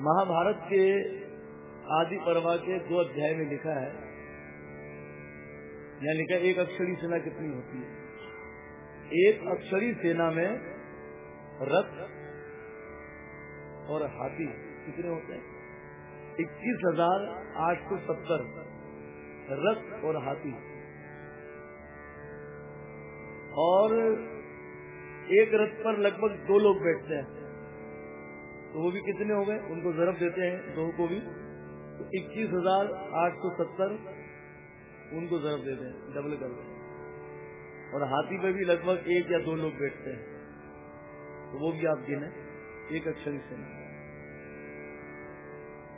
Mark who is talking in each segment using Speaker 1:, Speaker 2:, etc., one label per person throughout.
Speaker 1: महाभारत के आदि पर्वा के दो अध्याय में लिखा है। यहाँ लिखा एक अक्षरी सेना कितनी होती है? एक अक्षरी सेना में रथ और हाथी कितने होते हैं? इक्कीस हज़ार आठ सौ सत्तर रथ और हाथी। और एक रथ पर लगभग दो लोग बैठते हैं। तो वो भी कितने हो गए? उनको जरब देते हैं दो को भी। तो इक्कीस हज़ार आठ सौ सत्तर उनको जरब देते हैं डबल कर देते और हाथी पे भी लगभग एक या दो लोग बैठते हैं। तो वो भी आप गिने। एक अक्षरी सेना।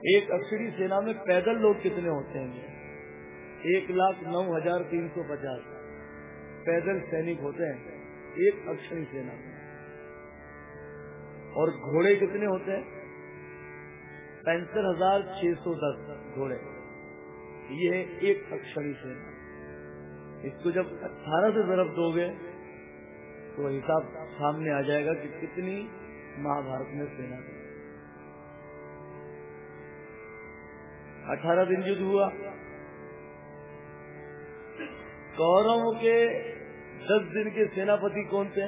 Speaker 1: एक अक्षरी सेना में पैदल लोग कितने होते हैं? एक लाख नौ हज़ार तीन सौ पचास। पैदल सैनिक होते हैं। एक अक्षरी सेना में। और घोड़े कितने होते हैं? पैंसठ हज़ार छह सौ दस घोड़े। ये एक अक्षरी सेना इसको जब अठारह से तरफ़ दोगे तो हिसाब सामने आ जाएगा कि कितनी महाभारत में सेना थी। अठारह दिन युद्ध हुआ। कौरवों के दस दिन के सेनापति कौन थे?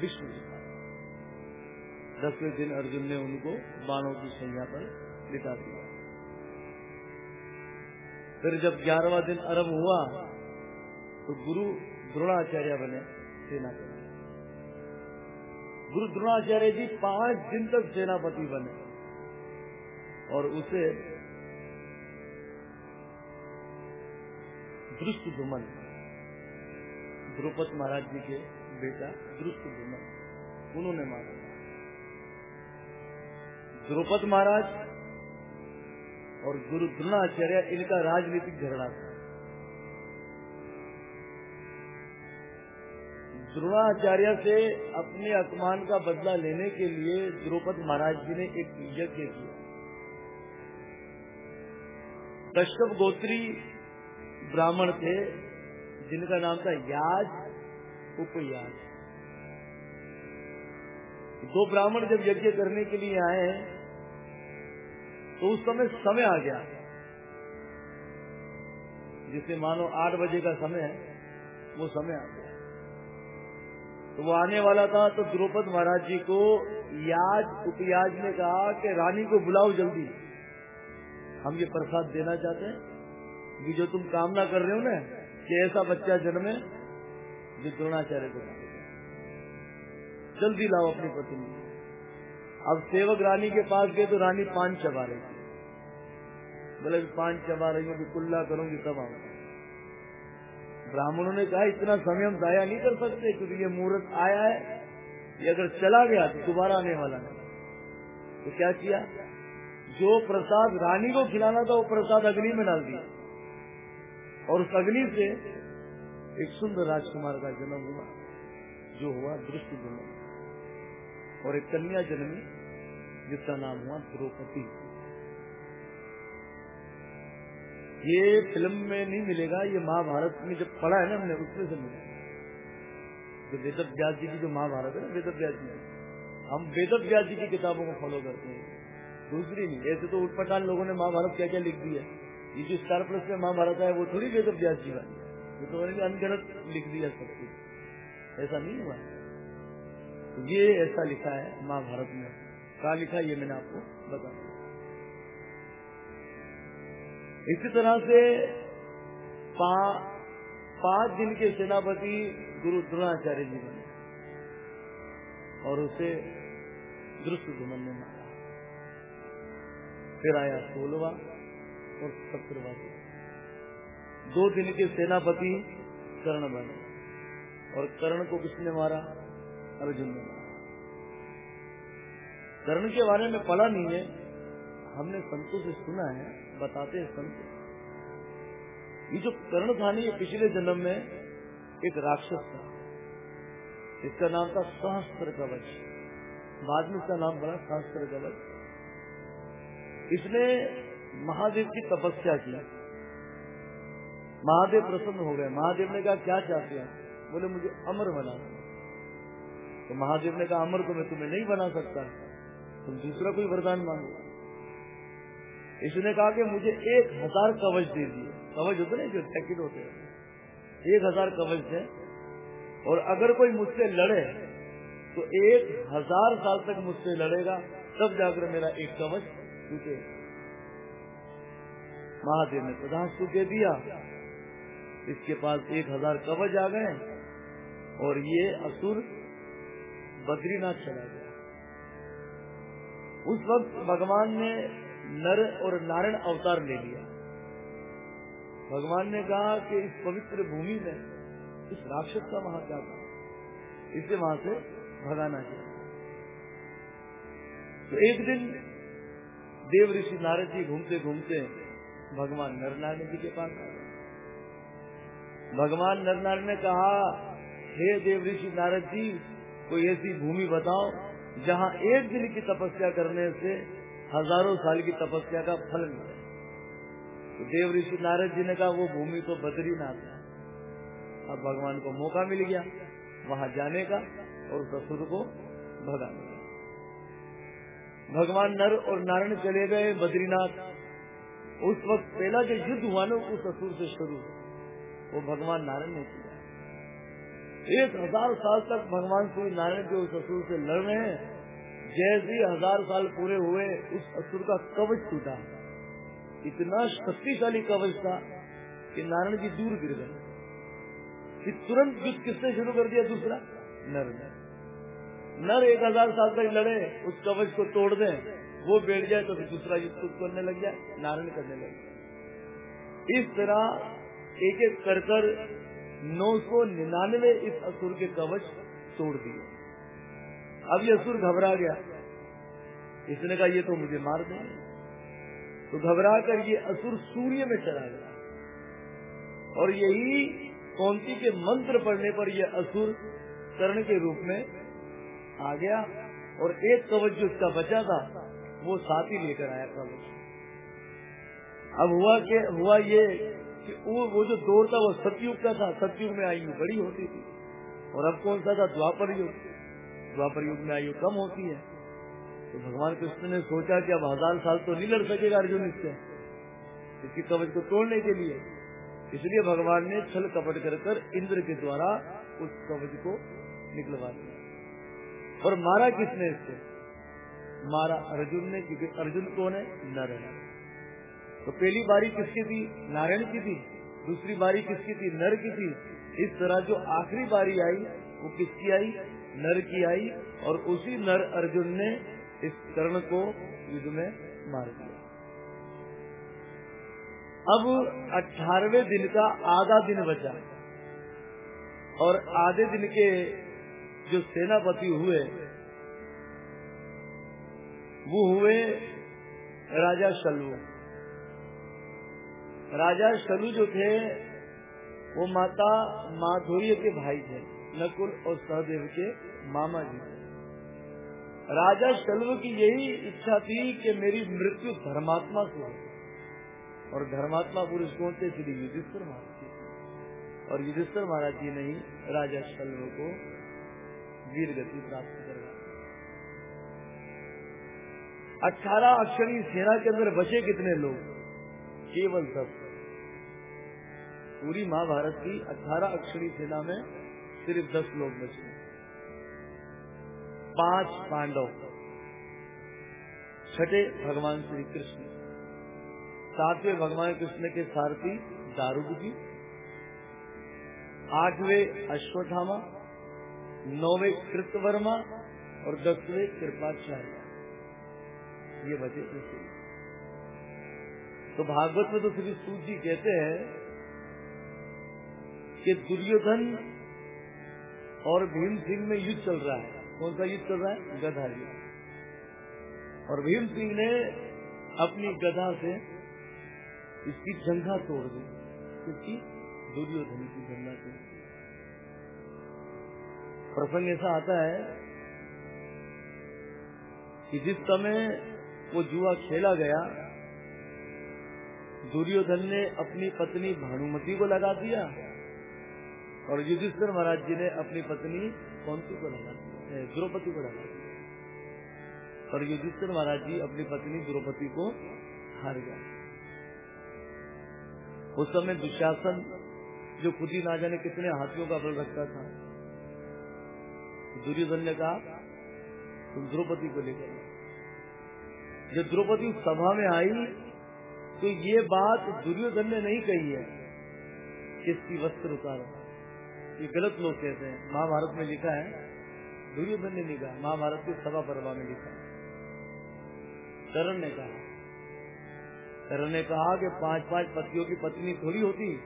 Speaker 1: विष्णु दसवें दिन अर्जुन ने उनको बाणों की संज्ञा पर लिटा दिया। फिर जब ग्यारहवा दिन आरंभ हुआ तो गुरु द्रोणाचार्य बने सेनापति। गुरु द्रोणाचार्य जी पाँच दिन तक सेनापति बने और उसे दृष्ट दुमन द्रौपद महाराज जी के बेटा दृष्ट दुमन उन्होंने मारा। द्रौपद महाराज और गुरु द्रोणाचार्य, इनका राजनीतिक झगड़ा था। द्रोणाचार्य से अपने अपमान का बदला लेने के लिए द्रौपद महाराज जी ने एक यज्ञ किया। कश्यप गोत्री ब्राह्मण थे, जिनका नाम था याज, उपयाज। दो ब्राह्मण जब यज्ञ करने के लिए आए तो उस समय समय आ गया। जिसे मानो आठ बजे का समय है, वो समय आ गया। तो वो आने वाला था तो द्रौपद महाराज जी को याज उपयाज ने कहा कि रानी को बुलाओ जल्दी। हम ये प्रसाद देना चाहते हैं। कि जो तुम कामना कर रहे हो ना, कि ऐसा बच्चा जन्मे, जो द्रोणाचार्य को जल्दी लाओ अपनी पत्नी। अब सेवक रानी के पास गए तो रानी पान चबा रही थी। बोले, पान चबा रही हूँ कुल्ला करूँगी तब आऊ? ब्राह्मणों ने कहा, इतना समय हम दाया नहीं कर सकते, क्योंकि ये मुहूर्त आया है, ये अगर चला गया तो दोबारा आने वाला है तो क्या किया? जो प्रसाद रानी को खिलाना था, वो प्रसाद अग्नि में डाल दिया। और उस अग्नि से एक सुंदर राजकुमार का जन्म हुआ, जो हुआ दृष्टि और एक कन्या जन्मी, जिसका नाम हुआ द्रौपदी। ये फ़िल्म में नहीं मिलेगा, ये महाभारत में जब पढ़ा है ना हमने, उसमें से मिला जो वेद व्यास जी की जो महाभारत है ना वेद व्यास जी। हम वेद व्यास जी की किताबों को फॉलो करते हैं। दूसरी नहीं, ऐसे तो उठपटान लोगों ने महाभारत क्या क्या लिख दिया है? ये जो स्टार प्लस में महाभारत है, वो थोड़ी वेद व्यास जी वाली ये तो अनगढ़ लिख दिया सब कुछ। ऐसा नहीं हुआ। ये ऐसा लिखा है महाभारत में। कहा लिखा ये मैंने आपको बता इसी तरह से पा, पाँच दिन के सेनापति गुरु द्रोणाचार्य जी बने और उसे दृष्ट धुमन ने मारा। फिर आया सोलवा और सत्रवा दो दिन के सेनापति कर्ण बने और कर्ण को किसने मारा? अर्जुन ने कर्ण के बारे में पढ़ा नहीं है। हमने संतों से सुना है, बताते हैं संत। ये जो कर्ण था नहीं पिछले जन्म में एक राक्षस था। इसका नाम था सहस्त्र कवच बाद में इसका नाम बना सहस्त्र कवच इसने महादेव की तपस्या की। महादेव प्रसन्न हो गए। महादेव ने कहा, क्या चाहते हैं? बोले, मुझे अमर बनाना तो महादेव ने कहा, अमर को मैं तुम्हें नहीं बना सकता। तुम दूसरा कोई वरदान मांगो। इसने कहा कि मुझे एक हज़ार कवच दे दिए। कवच होते ना जो पैकेट होते हैं। एक हज़ार कवच है। और अगर कोई मुझसे लड़े तो एक हज़ार साल तक मुझसे लड़ेगा। तब जाकर मेरा एक कवच टूटे। महादेव ने प्रधान दे दिया। इसके पास एक हज़ार कवच आ गए। और ये असुर बद्रीनाथ चला गया। उस वक्त भगवान ने नर और नारायण अवतार ले लिया। भगवान ने कहा कि इस पवित्र भूमि में, इस राक्षस का वहाँ क्या था इसे वहाँ से भगाना चाहिए। तो एक दिन देव ऋषि नारद जी घूमते घूमते भगवान नरनारायण जी के पास आए। भगवान नरनारायण ने कहा, हे देव ऋषि नारद जी कोई ऐसी भूमि बताओ जहाँ एक दिन की तपस्या करने से हज़ारों साल की तपस्या का फल मिले। तो देव ऋषि नारद जी ने कहा, वो भूमि तो बद्रीनाथ है। अब भगवान को मौका मिल गया वहाँ जाने का और ससुर को भगाने का। भगवान नर और नारायण चले गए बद्रीनाथ। उस वक्त पहला जो युद्ध हुआ ना, उस ससुर से शुरू। वो भगवान नारायण ने किया। एक हज़ार साल तक भगवान श्री नारायण के उस असुर से लड़ रहे हैं। जैसे ही हज़ार साल पूरे हुए, उस असुर का कवच टूटा। इतना शक्तिशाली कवच था कि नारायण जी दूर गिर गए। फिर तुरंत युद्ध किसने शुरू कर दिया दूसरा? नर ने। नर एक हज़ार साल तक लड़े, उस कवच को तोड़ दें। वो बैठ जाए तो फिर दूसरा युद्ध खुद करने लग जाए, नारायण करने लग जाए। इस तरह एक एक कर कर नौ सौ निन्यानवे इस असुर के कवच तोड़ दिए। अब ये असुर घबरा गया। इसने कहा, ये तो मुझे मार देंगे तो घबरा कर ये असुर सूर्य में चला गया। और यही कौंती के मंत्र पढ़ने पर यह असुर कर्ण के रूप में आ गया और एक कवच जो उसका बचा था, वो साथ ही लेकर आया कवच। अब हुआ के, हुआ ये कि वो वो जो दौर था, वो सतयुग का था। सतयुग में आयु बड़ी होती थी। और अब कौन सा था? द्वापर युग। द्वापर युग में आयु कम होती है। तो भगवान कृष्ण ने सोचा कि अब हज़ार साल तो नहीं लड़ सकेगा अर्जुन इससे। इसकी कवच को तोड़ने के लिए। इसलिए भगवान ने छल कपट कर कर इंद्र के द्वारा उस कवच को निकलवा दिया। और मारा किसने इससे? मारा अर्जुन ने, क्योंकि अर्जुन कौन है? नर है। तो पहली बारी किसकी थी? नारायण की थी। दूसरी बारी किसकी थी? नर की थी। इस तरह जो आखिरी बारी आई, वो किसकी आई? नर की आई और उसी नर अर्जुन ने इस कर्ण को युद्ध में मार दिया। अब अठारवे दिन का आधा दिन बचा और आधे दिन के जो सेनापति हुए, वो हुए राजा शल्व। राजा शलु जो थे, वो माता माधुर्य के भाई थे, नकुल और सहदेव के मामा जी राजा शल्व की यही इच्छा थी कि मेरी मृत्यु धर्मात्मा से हो। और धर्मात्मा पुरुष कौन थे? श्री युधिष्ठर महाराज जी। और युधिष्ठर महाराज जी ने ही राजा शल्व को वीर गति प्राप्त करवा अठारह अक्षरी सेना के अंदर बचे कितने लोग? केवल सब पूरी महाभारत की अठारह अक्षरी सेना में सिर्फ़ दस लोग बचे पाँच पांडव। छठे भगवान श्री कृष्ण सातवें भगवान कृष्ण के सारथी दारूद जी। आठवें अश्वत्थामा। नौवे कृतवर्मा और दसवें कृपाचार्य। ये बचे तो भागवत में तो श्री सूत जी कहते हैं कि दुर्योधन और भीम सिंह में युद्ध चल रहा है। कौन सा युद्ध चल रहा है? गधा युद्ध। और भीम सिंह ने अपनी गधा से इसकी जंघा तोड़ दी, क्योंकि दुर्योधन की जंघा तोड़ दी प्रसंग ऐसा आता है कि जिस समय वो जुआ खेला गया, दुर्योधन ने अपनी पत्नी भानुमति को लगा दिया और युधिष्ठिर महाराज जी ने अपनी पत्नी कौन सी को लगा द्रौपदी को लगा। और युधिष्ठिर महाराज जी अपनी पत्नी द्रौपदी को हार गया उस समय दुशासन जो खुद ही ना जाने कितने हाथियों का बल रखता था, दुर्योधन ने कहा, तुम द्रौपदी को लेकर जब द्रौपदी सभा में आई तो ये बात दुर्योधन ने नहीं कही है, किसकी वस्त्र उतारो। ये गलत लोग कहते हैं। महाभारत में लिखा है, दुर्योधन ने लिखा महाभारत की सभा पर्वा में लिखा करण ने कहा। करण ने कहा कि पाँच पाँच पतियों की पत्नी थोड़ी होती,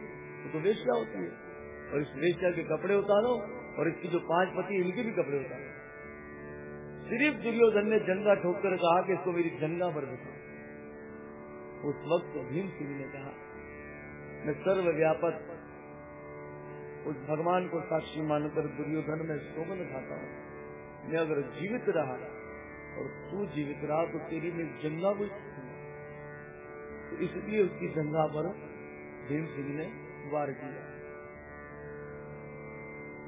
Speaker 1: वो तो वेश्या होती है। और इस वेश्या के कपड़े उतारो और इसकी जो पाँच पति इनके भी कपड़े उतारो। सिर्फ़ दुर्योधन ने जंगा ठोक कर कहा कि इसको मेरी जंगा पर बिठा। उस वक्त भीम सिंह ने कहा, मैं सर्व व्यापक उस भगवान को साक्षी मानकर दुर्योधन में शोभन खाता हूँ। मैं अगर जीवित रहा और तू जीवित रहा तो तेरी में जंगा भी तो इसलिए उसकी जंगा पर भीम सिंह ने वार किया।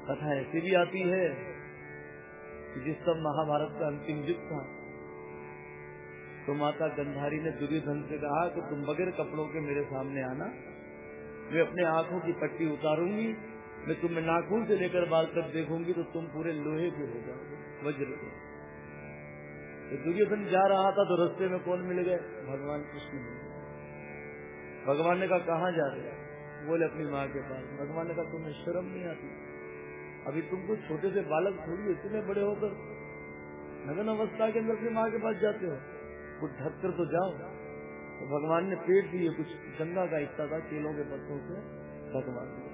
Speaker 1: कथा ऐसी भी आती है कि जिस सब महाभारत का अंतिम युद्ध था तो माता गंधारी ने दुर्योधन से कहा कि तुम बगैर कपड़ों के मेरे सामने आना, मैं अपने आँखों की पट्टी उतारूँगी मैं तुम्हें नाखून से लेकर बाल तक देखूँगी तो तुम पूरे लोहे के हो जाओगे, वज्र के। तो दुर्योधन जा रहा था तो रास्ते में कौन मिल गए? भगवान कृष्ण मिल गए। भगवान ने कहा, कहाँ जा रहे बोले, अपनी माँ के पास। भगवान ने कहा, तुम्हें शर्म नहीं आती? अभी तुमको छोटे से बालक थोड़ी इतने बड़े होकर नगन अवस्था के अंदर अपनी माँ के पास जाते हो? कुछ ढक कर तो जाओ। तो भगवान ने पेट दिए, कुछ गंगा का हिस्सा था, केलों के पत्तों से भगवान दिया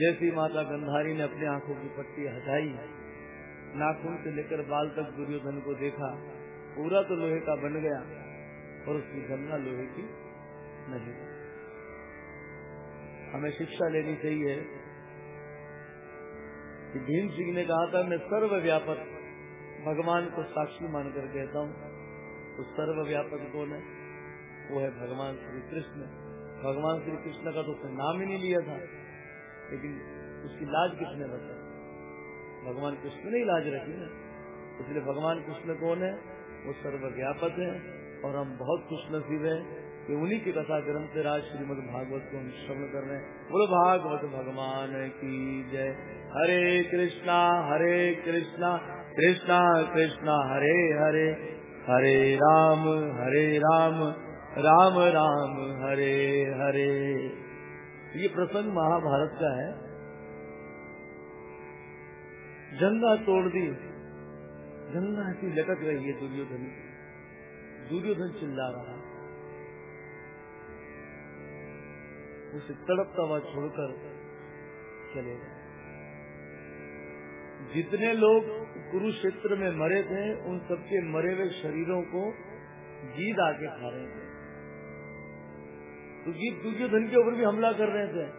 Speaker 1: जैसी माता गंधारी ने अपनी आँखों की पट्टी हटाई, नाखून से लेकर बाल तक दुर्योधन को देखा, पूरा तो लोहे का बन गया और उसकी गंगा लोहे की नहीं। हमें शिक्षा लेनी चाहिए कि भीम सिंह ने कहा था, मैं सर्व व्यापक भगवान को साक्षी मानकर कहता हूँ। तो सर्व व्यापक कौन है? वो है भगवान श्री कृष्ण। भगवान श्री कृष्ण का तो उसने नाम ही नहीं लिया था। लेकिन उसकी लाज किसने रखा? भगवान कृष्ण ने लाज रखी ना। इसलिए भगवान कृष्ण कौन है? वो सर्वव्यापक है और हम बहुत खुश नसीब है कि उन्हीं की कथा ग्रंथ राज श्रीमद भागवत को हम श्रवण कर रहे हैं। बोलो, भागवत भगवान की जय। हरे कृष्णा हरे कृष्णा कृष्णा कृष्णा, हरे हरे। हरे राम हरे राम राम राम, हरे हरे। ये प्रसंग महाभारत का है। जंगा तोड़ दी। गंगा ऐसी लटक रही है दुर्योधन दुर्योधन चिल्ला रहा। उसे तड़पता हुआ छोड़कर चले गए। जितने लोग कुरुक्षेत्र में मरे थे, उन सबके मरे हुए शरीरों को गीत आके खा रहे थे तो दुर्योधन के ऊपर भी हमला कर रहे थे।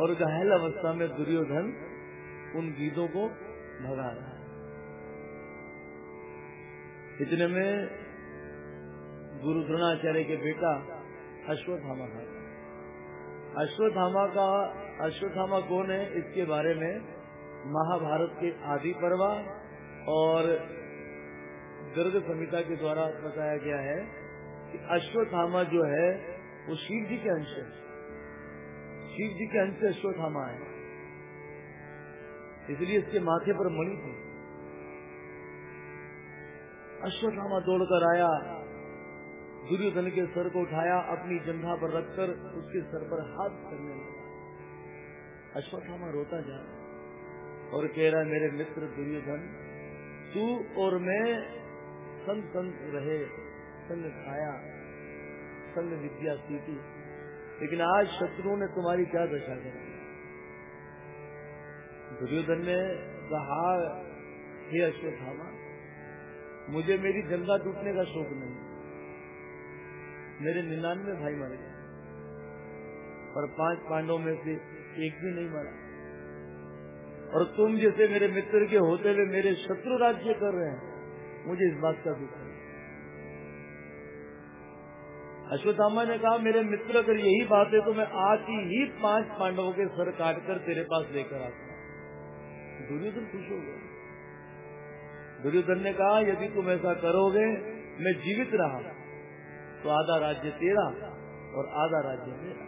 Speaker 1: और घायल अवस्था में दुर्योधन उन गीतों को भगा रहा है। इतने में गुरु द्रोणाचार्य के बेटा अश्वत्थामा था अश्वत्थामा का, अश्वत्थामा कौन है? इसके बारे में महाभारत के आदि पर्वा और गर्ग संहिता के द्वारा बताया गया है कि अश्वत्थामा जो है वो शिव जी के अंश है। शिव जी के अंश अश्वत्थामा है। इसलिए इसके माथे पर मणि थी। अश्वत्थामा दौड़कर आया, दुर्योधन के सर को उठाया, अपनी जंघा पर रखकर उसके सर पर हाथ करने लगा। अश्वत्थामा रोता जा और कह रहा मेरे मित्र दुर्योधन, तू और मैं संग संग रहे, संग खाया। संग विद्या सीखी। लेकिन आज शत्रुओं ने तुम्हारी क्या दशा करी? दुर्योधन ने कहा, हे अश्वत्थामा, मुझे मेरी जंगा टूटने का शौक नहीं। मेरे निन्यानवे भाई मर गए और पाँच पांडव में से एक भी नहीं मरा। और तुम जैसे मेरे मित्र के होते हुए मेरे शत्रु राज्य कर रहे हैं, मुझे इस बात का दुख है। अश्वत्थामा ने कहा, मेरे मित्र, अगर यही बात है तो मैं आज ही पाँच पांडवों के सर काटकर तेरे पास लेकर आता दुर्योधन खुश हो गया। दुर्योधन ने कहा, यदि तुम ऐसा करोगे, मैं जीवित रहा तो आधा राज्य तेरा और आधा राज्य मेरा।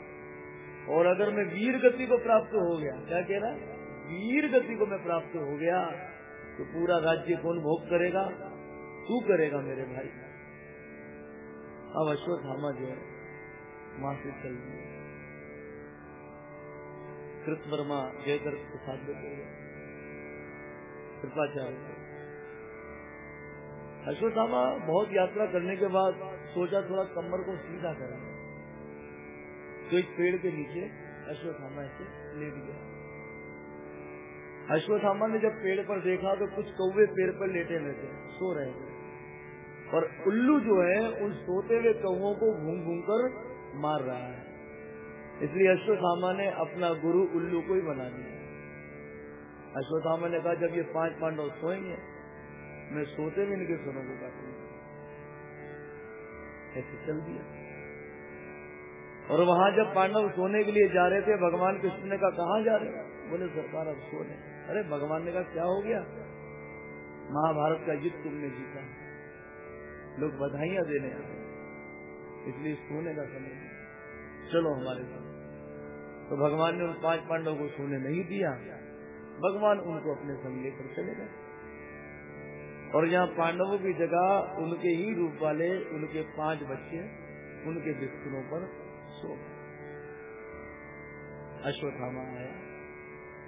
Speaker 1: और अगर मैं वीर गति को प्राप्त हो गया, क्या कह रहा है? वीर गति को मैं प्राप्त हो गया तो पूरा राज्य कौन भोग करेगा? तू करेगा मेरे भाई। अब अश्वत्थामा जो है वहाँ से चल दिया कृत वर्मा जयकर प्रसाद देते कृपाचार्य। अश्वत्थामा बहुत यात्रा करने के बाद सोचा थोड़ा कमर को सीधा करा। तो एक पेड़ के नीचे अश्वत्थामा ऐसे लेट गया। अश्वत्थामा ने जब पेड़ पर देखा तो कुछ कौवे पेड़ पर लेटे थे, सो रहे थे। और उल्लू जो है, उन सोते हुए कौओं को घूम घूम कर मार रहा है। इसलिए अश्वत्थामा ने अपना गुरु उल्लू को ही बना दिया। अश्वत्थामा ने कहा, जब ये पाँच पांडव सोएँगे, मैं सोते भी इनके सुनों को ऐसे चल दिया। और वहाँ जब पांडव सोने के लिए जा रहे थे, भगवान कृष्ण ने कहा कहा जा रहे बोले, सरकार, अब सोने। अरे, भगवान ने कहा, क्या हो गया? महाभारत का युद्ध तुमने जीता लोग बधाइयाँ देने आए इसलिए सोने का समय चलो हमारे साथ। तो भगवान ने उन पाँच पांडवों को सोने नहीं दिया। भगवान उनको अपने संग लेकर चले गए। और यहाँ पांडवों की जगह उनके ही रूप वाले, उनके पाँच बच्चे, उनके बिस्तरों पर सो अश्वत्थामा आया।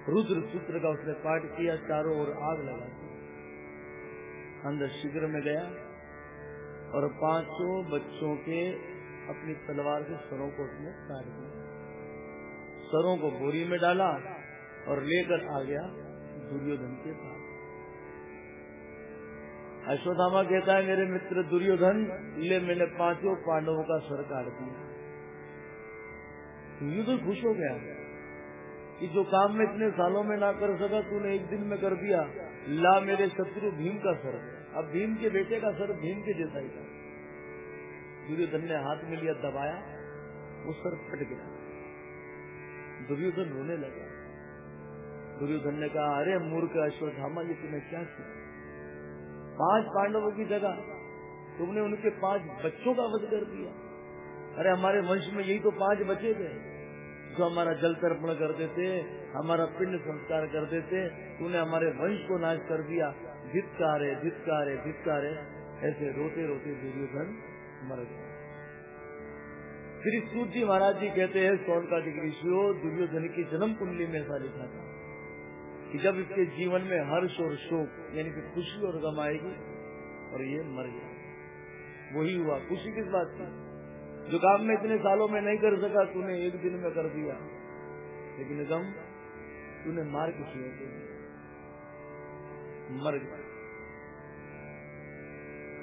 Speaker 1: रुद्र सूत्र का उसने पाठ किया, चारों ओर आग लगा दी। अंदर शीघ्र में गया। और पाँचों बच्चों के अपनी तलवार के सरों को उसने काट दिया। सरों को बोरी में डाला और लेकर आ गया दुर्योधन के पास। अश्वत्थामा कहता है, मेरे मित्र दुर्योधन, ले मैंने पाँचों पांडवों का सर काट दिया। युद्ध खुश हो गया कि जो काम में इतने सालों में ना कर सका, तूने एक दिन में कर दिया। ला मेरे शत्रु भीम का सर। अब भीम के बेटे का सर भीम के जैसा ही था। दुर्योधन ने हाथ में लिया दबाया, वो सर फट गया। दुर्योधन रोने लगा। दुर्योधन ने कहा, अरे मूर्ख अश्वत्थामा, ये तूने क्या किया? पाँच पांडवों की जगह तुमने उनके पाँच बच्चों का वध कर दिया। अरे हमारे वंश में यही तो पाँच बचे थे। जो हमारा जल तर्पण करते थे हमारा पिंड संस्कार करते थे तूने हमारे वंश को नाश कर दिया। है धित्कार है ऐसे रोते रोते दुर्योधन मर गए। श्री सूर्य महाराज जी कहते हैं, सोन का ऋषियों दुर्योधन की जन्म कुंडली में ऐसा लिखा था कि जब इसके जीवन में हर्ष और शोक, यानी कि खुशी और गम आएगी, और ये मर गया। वही हुआ। खुशी किस बात की? जो काम में इतने सालों में नहीं कर सका, तूने एक दिन में कर दिया। लेकिन गम तूने मार किसी मर गया।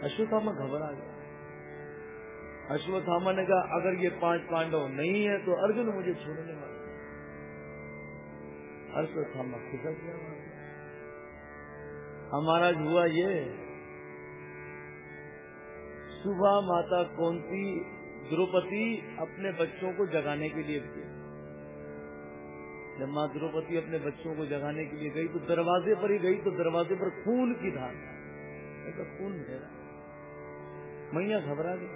Speaker 1: अश्वत्थामा घबरा गया। अश्वत्थामा ने कहा, अगर ये पाँच पांडव नहीं है तो अर्जुन मुझे छोड़ने वाला अश्वत्थामा खिसक गया। हमारा हुआ ये, सुबह माता कौनती द्रौपदी अपने बच्चों को जगाने के लिए गई। जब माँ द्रौपदी अपने बच्चों को जगाने के लिए गई तो दरवाजे पर ही गई तो दरवाजे पर खून की धार। ऐसा खून मेरा मैया घबरा गई।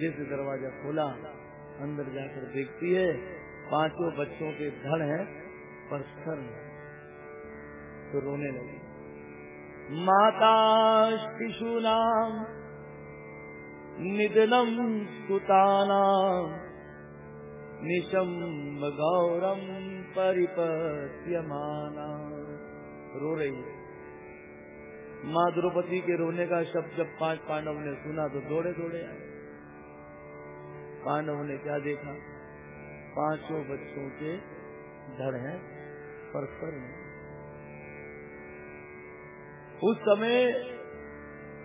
Speaker 1: जैसे दरवाज़ा खोला, अंदर जाकर देखती है, पाँचों बच्चों के धड़ है पर सर तो रोने लगी। माता, शिशु नाम निधनम सुताना निशम गौरम परिपत्यमाना रो रही है। माँ द्रौपदी के रोने का शब्द जब पाँच पांडव ने सुना तो दौड़े दौड़े आए। पांडव ने क्या देखा? पाँचों बच्चों के धड़ हैं पर सर उस समय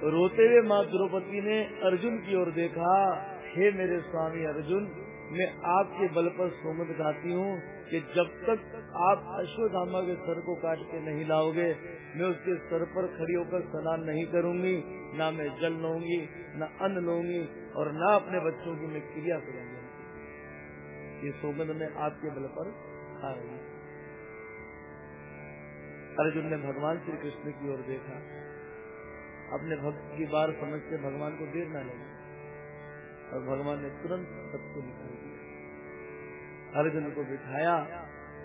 Speaker 1: रोते हुए माँ द्रौपदी ने अर्जुन की ओर देखा, हे मेरे स्वामी अर्जुन, मैं आपके बल पर सोमत गाती हूँ कि जब तक आप अश्वधामा के सर को काट के नहीं लाओगे, मैं उसके सर पर खड़ी होकर स्नान नहीं करूँगी, ना मैं जल लूँगी न अन्न लूँगी और न अपने बच्चों की मैं क्रिया करूँगी। ये सोगंद में आपके बल पर खा रही अर्जुन ने भगवान श्री कृष्ण की ओर देखा। अपने भक्त की बार समझ के भगवान को देर न लगे। और भगवान ने तुरंत सबको निकाल दिया। अर्जुन को बिठाया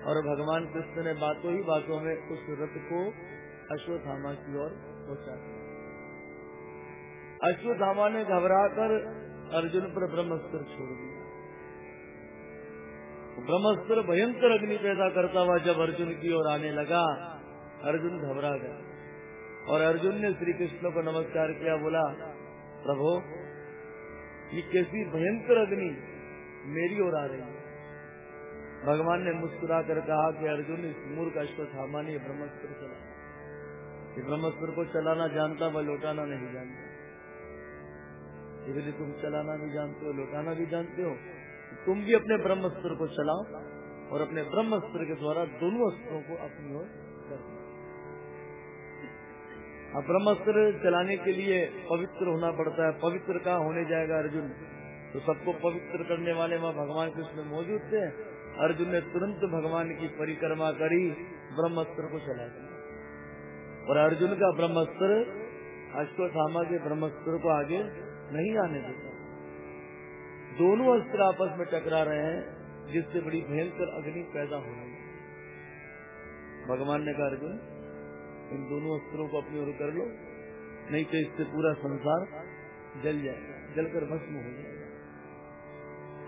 Speaker 1: और भगवान कृष्ण ने बातों ही बातों में उस रथ को अश्वत्थामा की ओर पहुँचा दिया। अश्वत्थामा ने घबराकर अर्जुन पर ब्रह्मस्त्र छोड़ दिया। ब्रह्मस्त्र भयंकर अग्नि पैदा करता हुआ जब अर्जुन की ओर आने लगा, अर्जुन घबरा गया। और अर्जुन ने श्री कृष्ण को नमस्कार किया, बोला, प्रभु, ये कैसी भयंकर अग्नि मेरी ओर आ रही है। भगवान ने मुस्कुरा कर कहा कि अर्जुन, इस मूर्ख अश्वत्थामा ने ब्रह्मस्त्र चला ब्रह्मस्त्र को चलाना जानता वह लौटाना नहीं जानता। इसलिए तुम चलाना भी जानते हो, लौटाना भी जानते हो, तुम भी अपने ब्रह्मस्त्र को चलाओ और अपने ब्रह्मस्त्र के द्वारा दोनों अस्त्रों को अपनी ओर कर ब्रह्मस्त्र चलाने के लिए पवित्र होना पड़ता है। पवित्र कहाँ होने जाएगा अर्जुन? तो सबको पवित्र करने वाले वहाँ भगवान कृष्ण मौजूद थे। अर्जुन ने तुरंत भगवान की परिक्रमा करी, ब्रह्मस्त्र को चला दिया और अर्जुन का ब्रह्मस्त्र, अश्वत्थामा के ब्रह्मस्त्र को आगे नहीं आने देता। दोनों अस्त्र आपस में टकरा रहे हैं, जिससे बड़ी भयंकर अग्नि पैदा हो रही भगवान ने कहा, अर्जुन इन दोनों अस्त्रों को अपनी ओर कर लो, नहीं तो इससे पूरा संसार जल जाएगा जलकर भस्म हो जाएगा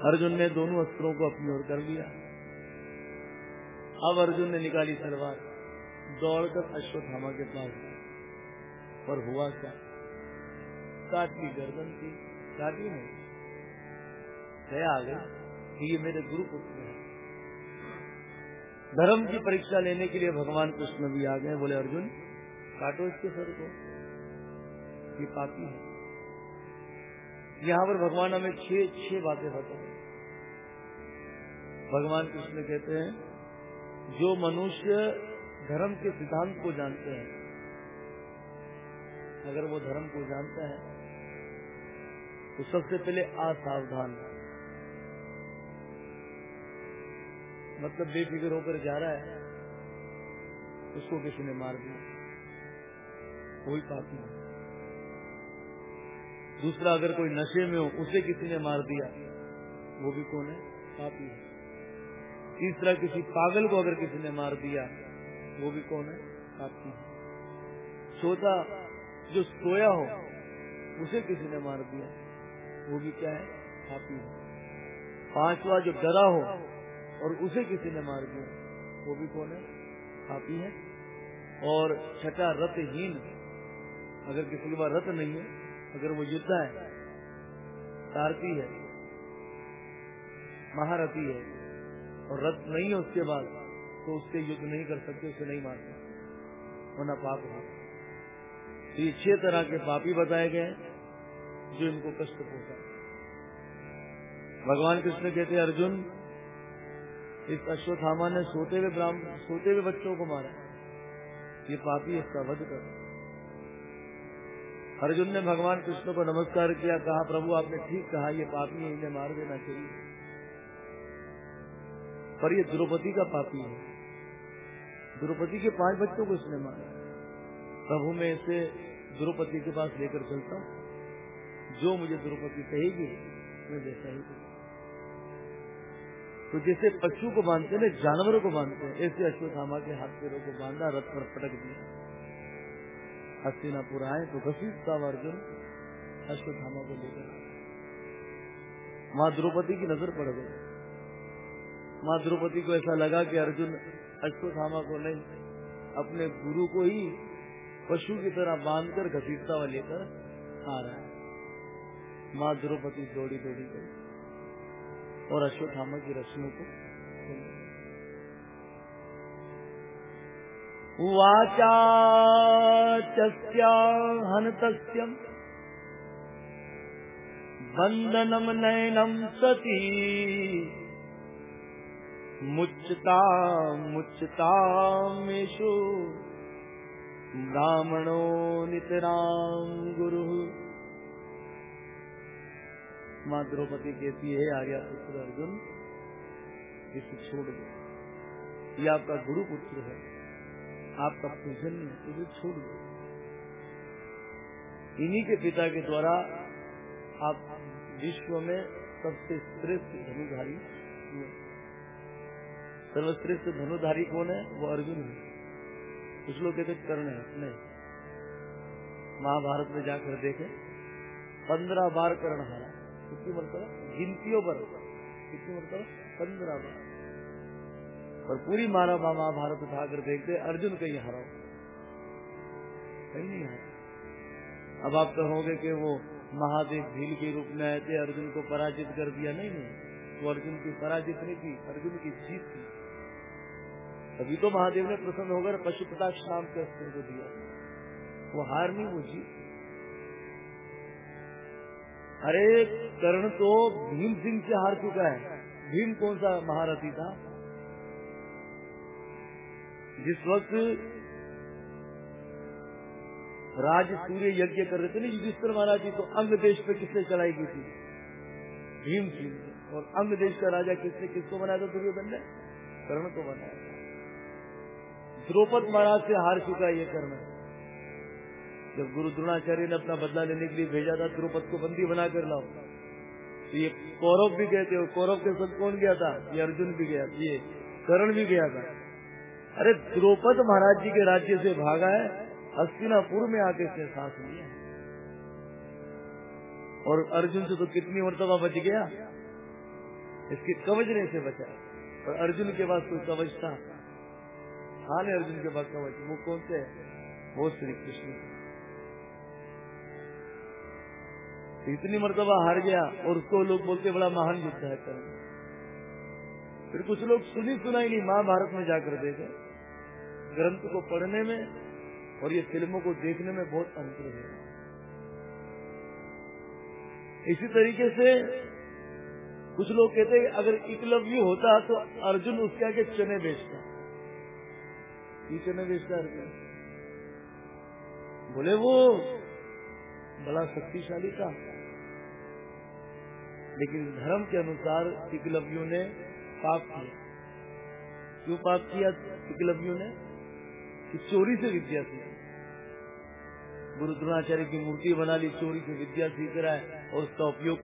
Speaker 1: अर्जुन ने दोनों अस्त्रों को अपनी ओर कर लिया। अब अर्जुन ने निकाली तलवार, दौड़कर अश्वत्थामा के पास पर हुआ क्या? काट की गर्दन थी काटी नहीं। आ गई कि ये मेरे गुरु पुत्र हैं। धर्म की परीक्षा लेने के लिए भगवान कृष्ण भी आ गए, बोले, अर्जुन, काटो इसके सर को। ये पापी है। यहाँ पर भगवान हमें छह छह बातें बताए भगवान कृष्ण कहते हैं, जो मनुष्य धर्म के सिद्धांत को जानते हैं, अगर वो धर्म को जानता है तो सबसे पहले असावधान है। मतलब बेफिक्र होकर जा रहा है, उसको किसी ने मार दिया। कोई पापी नहीं दूसरा, अगर कोई नशे में हो, उसे किसी ने मार दिया, वो भी कौन है? पापी है। तीसरा, किसी पागल को अगर किसी ने मार दिया, वो भी कौन है? पापी है। चौथा, जो सोया हो, उसे किसी ने मार दिया, वो भी क्या है? पापी है। पांचवा, जो डरा हो और उसे किसी ने मार दिया। वो भी कौन है? पापी है और छठा रथहीन, अगर किसी के पास रथ नहीं है, अगर वो युद्ध है सारथी है, महारथी है, और रथ नहीं है उसके बाद तो उससे युद्ध नहीं कर सकते, उसे नहीं मार सकते। होना पाप है तो ये छह तरह के पापी बताए गए जो इनको कष्ट पहुँचा भगवान कृष्ण कहते अर्जुन इस अश्वत्थामा ने सोते हुए ब्राह्मण सोते हुए बच्चों को मारा। ये पापी इसका वध कर। अर्जुन ने भगवान कृष्ण को नमस्कार किया, कहा, प्रभु, आपने ठीक कहा, ये पापी है, इन्हें मार देना चाहिए। पर ये द्रौपदी का पापी है। द्रौपदी के पाँच बच्चों को इसने मारा। प्रभु, मैं इसे द्रौपदी के पास लेकर चलता जो मुझे द्रौपदी कहेगी, मैं वैसा ही तो जैसे पशु को बांधते हैं, जानवरों को बांधते हैं, ऐसे अश्वत्थामा के हाथ पैरों को बांधा, रथ पर पटक दिया। हस्तिनापुर आए तो घसीट था अर्जुन अश्वत्थामा को लेकर माँ द्रौपदी की नज़र पड़ गई। माँ द्रौपदी को ऐसा लगा कि अर्जुन अश्वत्थामा को नहीं, अपने गुरु को ही पशु की तरह बांधकर घसीटता हुआ लेकर आ रहा है। माँ द्रौपदी दौड़ी दौड़ी गई। और अश्वत्थामा की रस्सियों को। उवाचा हनतस्यम् नयनम् सती। मुच्यता मुच्यतामेषु ब्राह्मणो नितराम् गुरुः। माँ द्रौपदी कहती है, आर्या पुत्र अर्जुन, इसे छोड़ दो। ये आपका गुरु पुत्र है। आपका पूजन है, इसे छोड़ दो। इन्हीं के पिता के द्वारा आप विश्व में सबसे श्रेष्ठ धनुधारी सर्वश्रेष्ठ धनुधारी कौन है? वो अर्जुन है। कुछ लोग कहते कर्ण है। नहीं। महाभारत में जाकर देखे। पंद्रह बार कर्ण हारा। कितनी मतलब गिनतियों पर कितनी मतलब पंद्रह बार और पूरी मानव महाभारत उठाकर देखते अर्जुन कहीं हरा कहीं नहीं हरा। अब आप कहोगे कि वो महादेव भील के रूप में आए थे, अर्जुन को पराजित कर दिया। नहीं नहीं। वो अर्जुन की पराजित नहीं थी, अर्जुन की जीत थी। तभी तो महादेव ने प्रसन्न होकर पशुपताक्ष नाम के अस्त्र को दिया। वो हार नहीं, वो जीत। अरे कर्ण तो भीम सिंह से हार चुका है। भीम कौन सा महारथी था? जिस वक्त राज सूर्य यज्ञ कर रहे थे ना युधिष्ठिर महाराज जी तो अंग देश पे किसने चलाई गई थी? भीम सिंह। और अंग देश का राजा किसने, किसको बनाया था दुर्योधन ने? कर्ण को बनाया था। द्रौपद महाराज से हार चुका है ये कर्ण। जब गुरु द्रोणाचार्य ने अपना बदला लेने के लिए भेजा था, द्रौपद को बंदी बना कर लाओ। तो ये कौरव भी गए थे, और कौरव के साथ कौन गया था? ये अर्जुन भी गया, ये कर्ण भी गया था। अरे द्रौपद महाराज जी के राज्य से भागा है, हस्तिनापुर में आके इसने सांस लिया और अर्जुन से तो कितनी मरतबा बच गया? इसके कवजने से बचा। और अर्जुन के पास कोई कवच था? हाँ अर्जुन के पास कवच। वो कौन से? है वो श्री कृष्ण। इतनी मरतबा हार गया और उसको लोग बोलते, बड़ा महान युद्ध है करण फिर कुछ लोग सुनी सुनाई नहीं महाभारत में जाकर देखे। ग्रंथ को पढ़ने में और ये फ़िल्मों को देखने में बहुत अंतर है। इसी तरीके से कुछ लोग कहते हैं अगर इकलव्य होता तो अर्जुन उसके आगे चने बेचता। चने बेचता अर्जुन बोले, वो बड़ा शक्तिशाली था लेकिन धर्म के अनुसार इकलव्यों ने पाप किया। क्यों पाप किया इकलव्यों ने? कि चोरी से विद्या सीखी। गुरु द्रोणाचार्य की मूर्ति बना ली, चोरी से विद्या सीख रहा है और उसका उपयोग